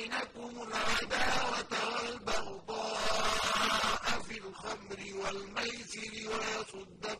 بينكم العداوة والبغضاء في الخمر والميسر ويصدكم